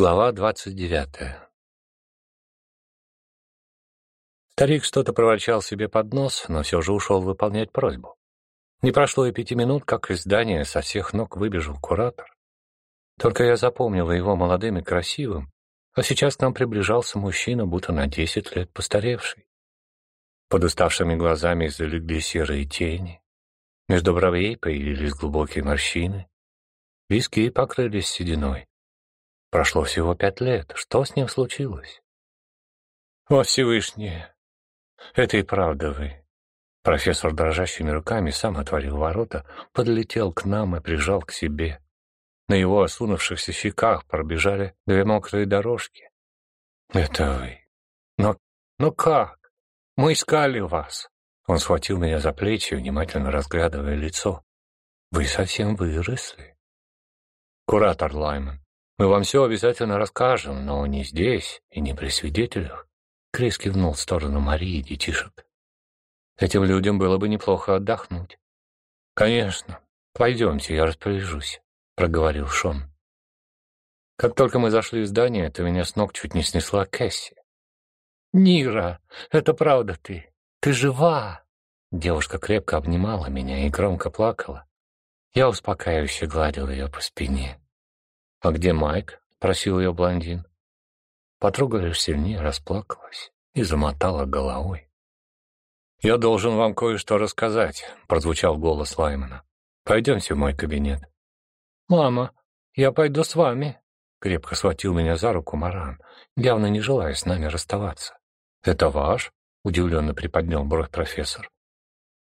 Глава двадцать девятая Старик что-то проворчал себе под нос, но все же ушел выполнять просьбу. Не прошло и пяти минут, как из здания со всех ног выбежал куратор. Только я запомнила его молодым и красивым, а сейчас к нам приближался мужчина, будто на десять лет постаревший. Под уставшими глазами залегли серые тени, между бровей появились глубокие морщины, виски покрылись сединой. Прошло всего пять лет. Что с ним случилось? О, Всевышний! Это и правда вы. Профессор дрожащими руками сам отворил ворота, подлетел к нам и прижал к себе. На его осунувшихся щеках пробежали две мокрые дорожки. Это вы. Но, но как? Мы искали вас. Он схватил меня за плечи, внимательно разглядывая лицо. Вы совсем выросли. Куратор Лайман, мы вам все обязательно расскажем, но не здесь и не при свидетелях. Крис кивнул в сторону Марии и детишек. Этим людям было бы неплохо отдохнуть. Конечно. Пойдемте, я распоряжусь, проговорил Шон. Как только мы зашли в здание, то меня с ног чуть не снесла Кэсси. «Нира, это правда ты? Ты жива?» Девушка крепко обнимала меня и громко плакала. Я успокаивающе гладил ее по спине. «А где Майк?» — просил ее блондин. Подруга лишь сильнее расплакалась и замотала головой. «Я должен вам кое-что рассказать», — прозвучал голос Лаймана. «Пойдемте в мой кабинет». «Мама, я пойду с вами», — крепко схватил меня за руку Маран, явно не желая с нами расставаться. «Это ваш?» — удивленно приподнял бровь профессор.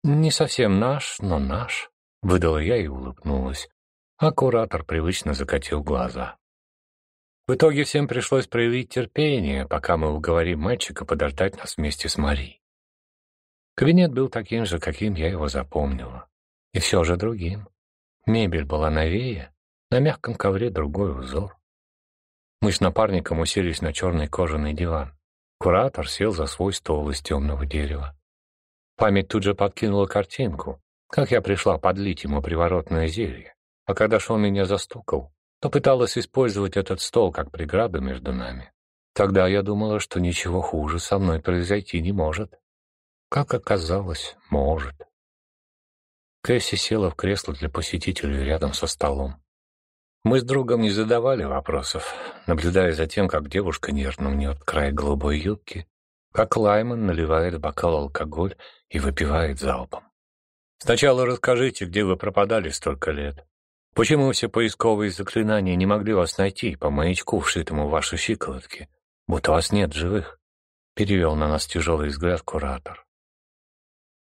«Не совсем наш, но наш», — выдала я и улыбнулась а куратор привычно закатил глаза. В итоге всем пришлось проявить терпение, пока мы уговорим мальчика подождать нас вместе с Марией. Кабинет был таким же, каким я его запомнила. И все же другим. Мебель была новее, на мягком ковре другой узор. Мы с напарником уселись на черный кожаный диван. Куратор сел за свой стол из темного дерева. Память тут же подкинула картинку, как я пришла подлить ему приворотное зелье. А когда Шон меня застукал, то пыталась использовать этот стол как преграду между нами. Тогда я думала, что ничего хуже со мной произойти не может. Как оказалось, может. Кэсси села в кресло для посетителей рядом со столом. Мы с другом не задавали вопросов, наблюдая за тем, как девушка нервно мнет край голубой юбки, как Лайман наливает бокал алкоголь и выпивает залпом. «Сначала расскажите, где вы пропадали столько лет», Почему все поисковые заклинания не могли вас найти по маячку, вшитому в ваши щиколотки, будто вас нет живых?» Перевел на нас тяжелый взгляд куратор.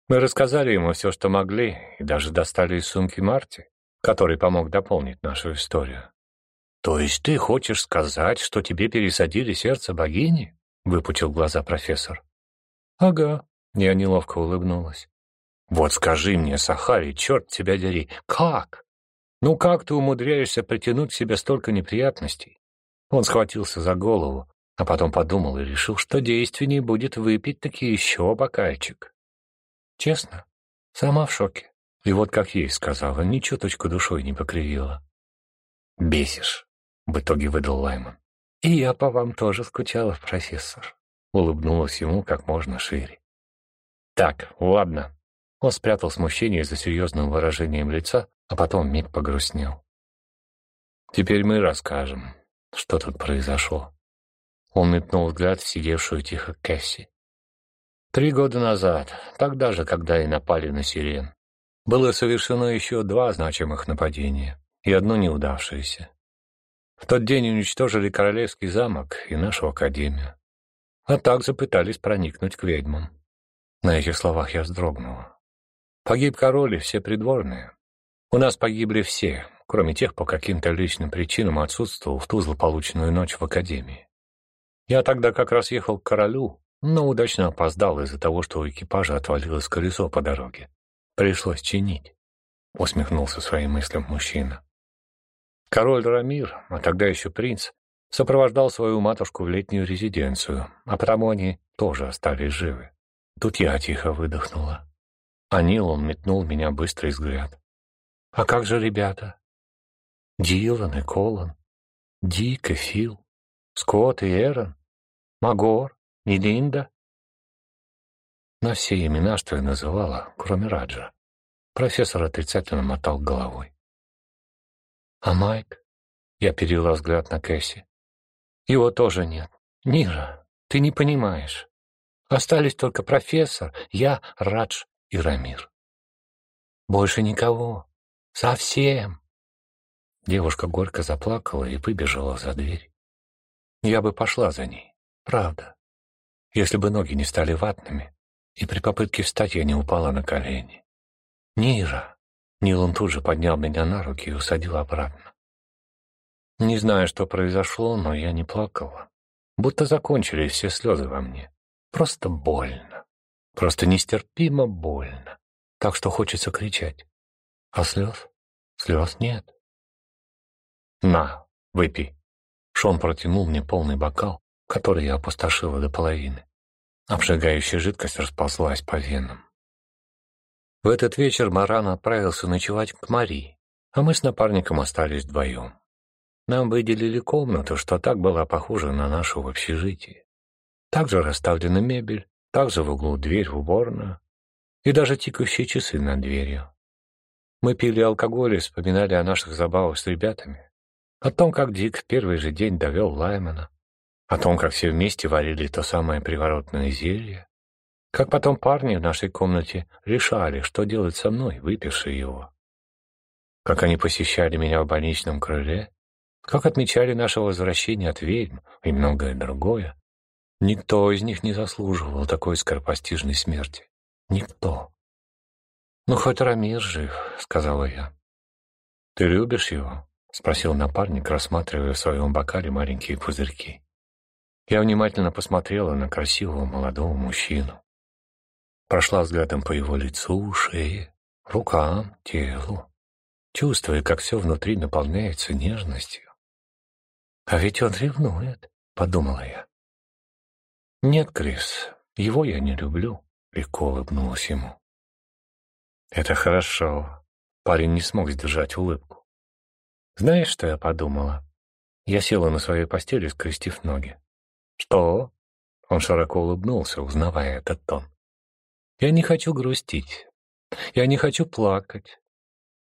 Мы рассказали ему все, что могли, и даже достали из сумки Марти, который помог дополнить нашу историю. «То есть ты хочешь сказать, что тебе пересадили сердце богини?» — выпучил глаза профессор. «Ага», — я неловко улыбнулась. «Вот скажи мне, Сахари, черт тебя дери, как?» Ну как ты умудряешься притянуть к себе столько неприятностей? Он схватился за голову, а потом подумал и решил, что действеннее будет выпить таки еще бокальчик. Честно, сама в шоке. И вот как ей сказала, ни чуточку душой не покривила. «Бесишь», — в итоге выдал Лайман. «И я по вам тоже скучала, профессор», — улыбнулась ему как можно шире. «Так, ладно». Он спрятал смущение за серьезным выражением лица, а потом миг погрустнел. «Теперь мы расскажем, что тут произошло». Он метнул взгляд в сидевшую тихо Кэсси. Три года назад, тогда же, когда и напали на сирен, было совершено еще два значимых нападения и одно неудавшееся. В тот день уничтожили Королевский замок и нашу академию, а также пытались проникнуть к ведьмам. На этих словах я вздрогнула. Погиб король и все придворные, у нас погибли все, кроме тех, по каким-то личным причинам отсутствовал в ту злополучную ночь в академии. Я тогда как раз ехал к королю, но удачно опоздал из-за того, что у экипажа отвалилось колесо по дороге. Пришлось чинить, — усмехнулся своим мыслям мужчина. Король Рамир, а тогда еще принц, сопровождал свою матушку в летнюю резиденцию, а потому они тоже остались живы. Тут я тихо выдохнула. А Нилон метнул меня быстрый взгляд. А как же ребята? Дилан и Колан, Дик и Фил. Скотт и Эрон? Магор? Нелинда?» На все имена, что я называла, кроме Раджа. Профессор отрицательно мотал головой. «А Майк?» Я перевела взгляд на Кэсси. «Его тоже нет. Нира, ты не понимаешь. Остались только профессор, я, Радж и Рамир. Больше никого. Совсем. Девушка горько заплакала и выбежала за дверь. Я бы пошла за ней, правда, если бы ноги не стали ватными, и при попытке встать я не упала на колени. «Нира!» Нилан тут же поднял меня на руки и усадил обратно. Не знаю, что произошло, но я не плакала. Будто закончились все слезы во мне. Просто больно. Просто нестерпимо больно. Так что хочется кричать. А слез? Слез нет. «На, выпей». Шон протянул мне полный бокал, который я опустошила до половины. Обжигающая жидкость расползлась по венам. В этот вечер Маран отправился ночевать к Мари, а мы с напарником остались вдвоем. Нам выделили комнату, что так была похожа на нашу в общежитии. Также расставлена мебель, также в углу дверь в уборную и даже тикающие часы над дверью. Мы пили алкоголь и вспоминали о наших забавах с ребятами, о том, как Дик в первый же день довел Лаймана, о том, как все вместе варили то самое приворотное зелье, как потом парни в нашей комнате решали, что делать со мной, выпивши его, как они посещали меня в больничном крыле, как отмечали наше возвращение от ведьм и многое другое. Никто из них не заслуживал такой скоропостижной смерти. Никто. «Ну, хоть Рамир жив», — сказала я. «Ты любишь его?» — спросил напарник, рассматривая в своем бокале маленькие пузырьки. Я внимательно посмотрела на красивого молодого мужчину. Прошла взглядом по его лицу, шее, рукам, телу, чувствуя, как все внутри наполняется нежностью. «А ведь он ревнует», — подумала я. «Нет, Крис, его я не люблю», — легко улыбнулась ему. «Это хорошо». Парень не смог сдержать улыбку. «Знаешь, что я подумала?» Я села на своей постели, скрестив ноги. «Что?» Он широко улыбнулся, узнавая этот тон. «Я не хочу грустить. Я не хочу плакать.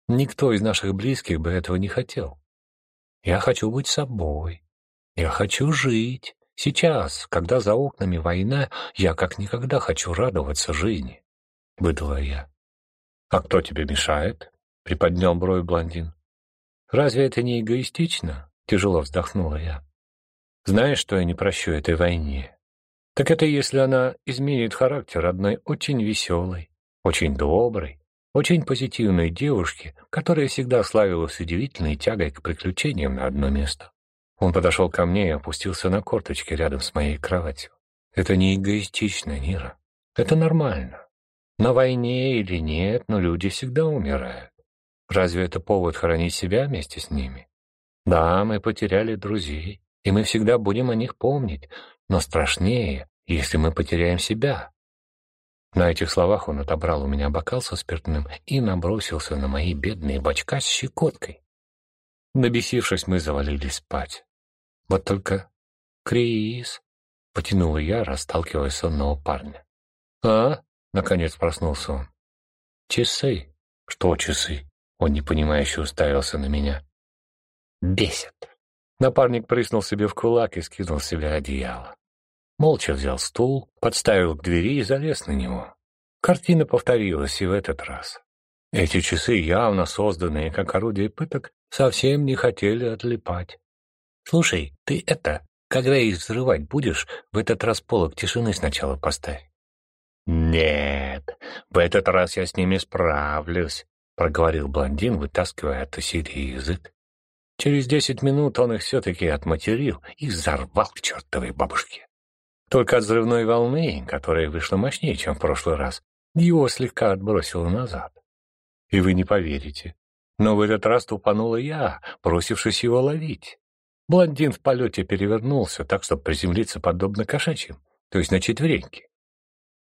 Никто из наших близких бы этого не хотел. Я хочу быть собой. Я хочу жить. Сейчас, когда за окнами война, я как никогда хочу радоваться жизни. Выдала я. А кто тебе мешает? Приподнял бровь блондин. Разве это не эгоистично? Тяжело вздохнула я. Знаешь, что я не прощу этой войне? Так это если она изменит характер одной очень веселой, очень доброй, очень позитивной девушки, которая всегда славилась удивительной тягой к приключениям на одно место. Он подошел ко мне и опустился на корточки рядом с моей кроватью. Это не эгоистично, Нира. Это нормально. На войне или нет, но люди всегда умирают. Разве это повод хоронить себя вместе с ними? Да, мы потеряли друзей, и мы всегда будем о них помнить, но страшнее, если мы потеряем себя. На этих словах он отобрал у меня бокал со спиртным и набросился на мои бедные бочка с щекоткой. Набесившись, мы завалились спать. Вот только... Крис! Потянула я, расталкивая сонного парня. А? Наконец проснулся он. Часы? Что часы? Он непонимающе уставился на меня. Бесит. Напарник прыснул себе в кулак и скинул с себя одеяло. Молча взял стул, подставил к двери и залез на него. Картина повторилась и в этот раз. Эти часы, явно созданные как орудие пыток, совсем не хотели отлипать. «Слушай, ты это, когда их взрывать будешь, в этот раз полок тишины сначала поставь». «Нет, в этот раз я с ними справлюсь», — проговорил блондин, вытаскивая от усилия язык. Через десять минут он их все-таки отматерил и взорвал к чертовой бабушке. Только от взрывной волны, которая вышла мощнее, чем в прошлый раз, его слегка отбросило назад. И вы не поверите, но в этот раз тупанула я, бросившись его ловить. Блондин в полете перевернулся так, чтобы приземлиться подобно кошачьим, то есть на четвереньки.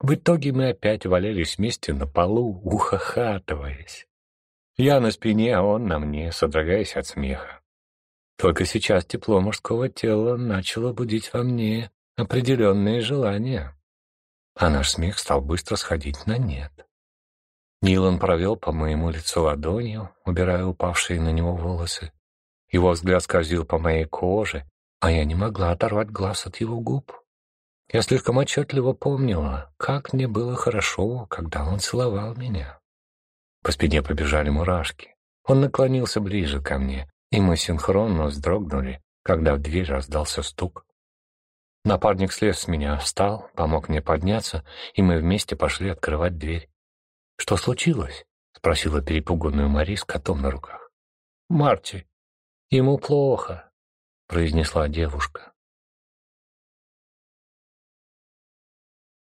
В итоге мы опять валялись вместе на полу, ухахатываясь. Я на спине, а он на мне, содрогаясь от смеха. Только сейчас тепло мужского тела начало будить во мне определенные желания, а наш смех стал быстро сходить на нет. Нилан провел по моему лицу ладонью, убирая упавшие на него волосы. Его взгляд скользил по моей коже, а я не могла оторвать глаз от его губ. Я слишком отчетливо помнила, как мне было хорошо, когда он целовал меня. По спине побежали мурашки. Он наклонился ближе ко мне, и мы синхронно вздрогнули, когда в дверь раздался стук. Напарник слез с меня, встал, помог мне подняться, и мы вместе пошли открывать дверь. «Что случилось?» — спросила перепуганную Мари с котом на руках. «Марти, ему плохо», — произнесла девушка.